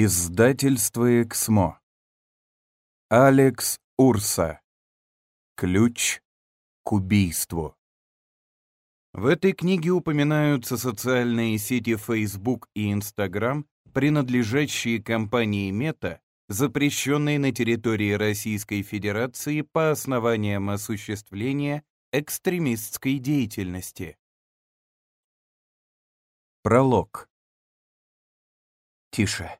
Издательство «Эксмо». Алекс Урса. Ключ к убийству. В этой книге упоминаются социальные сети Facebook и Instagram, принадлежащие компании Meta, запрещенные на территории Российской Федерации по основаниям осуществления экстремистской деятельности. Пролог. Тише.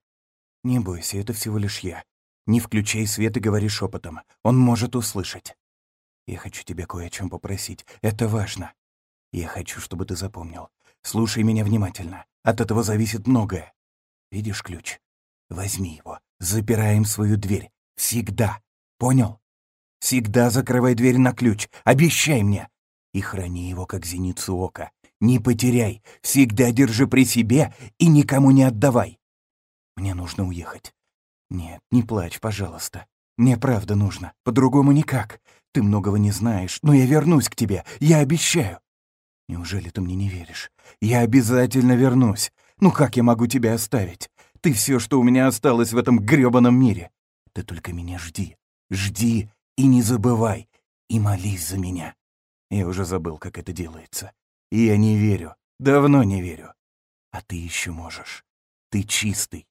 «Не бойся, это всего лишь я. Не включай свет и говори шепотом. Он может услышать. Я хочу тебя кое о чем попросить. Это важно. Я хочу, чтобы ты запомнил. Слушай меня внимательно. От этого зависит многое. Видишь ключ? Возьми его. Запираем свою дверь. Всегда. Понял? Всегда закрывай дверь на ключ. Обещай мне. И храни его, как зеницу ока. Не потеряй. Всегда держи при себе и никому не отдавай. Мне нужно уехать. Нет, не плачь, пожалуйста. Мне правда нужно. По-другому никак. Ты многого не знаешь, но я вернусь к тебе. Я обещаю. Неужели ты мне не веришь? Я обязательно вернусь. Ну как я могу тебя оставить? Ты все, что у меня осталось в этом грёбаном мире. Ты только меня жди. Жди и не забывай. И молись за меня. Я уже забыл, как это делается. И я не верю. Давно не верю. А ты еще можешь. Ты чистый.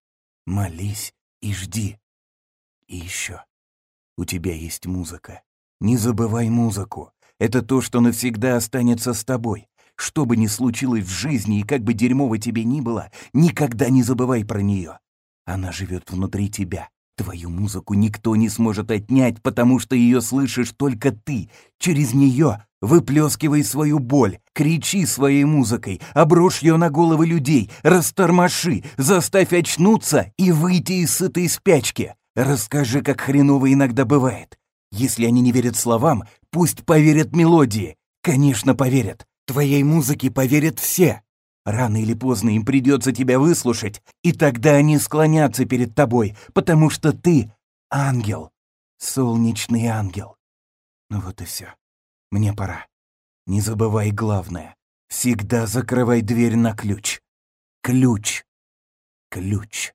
Молись и жди. И еще. У тебя есть музыка. Не забывай музыку. Это то, что навсегда останется с тобой. Что бы ни случилось в жизни и как бы дерьмово тебе ни было, никогда не забывай про нее. Она живет внутри тебя. Твою музыку никто не сможет отнять, потому что ее слышишь только ты. Через нее выплескивай свою боль, кричи своей музыкой, обрушь ее на головы людей, растормоши, заставь очнуться и выйти из этой спячки. Расскажи, как хреново иногда бывает. Если они не верят словам, пусть поверят мелодии. Конечно, поверят. Твоей музыке поверят все. Рано или поздно им придется тебя выслушать, и тогда они склонятся перед тобой, потому что ты — ангел, солнечный ангел. Ну вот и все. Мне пора. Не забывай главное. Всегда закрывай дверь на ключ. Ключ. Ключ.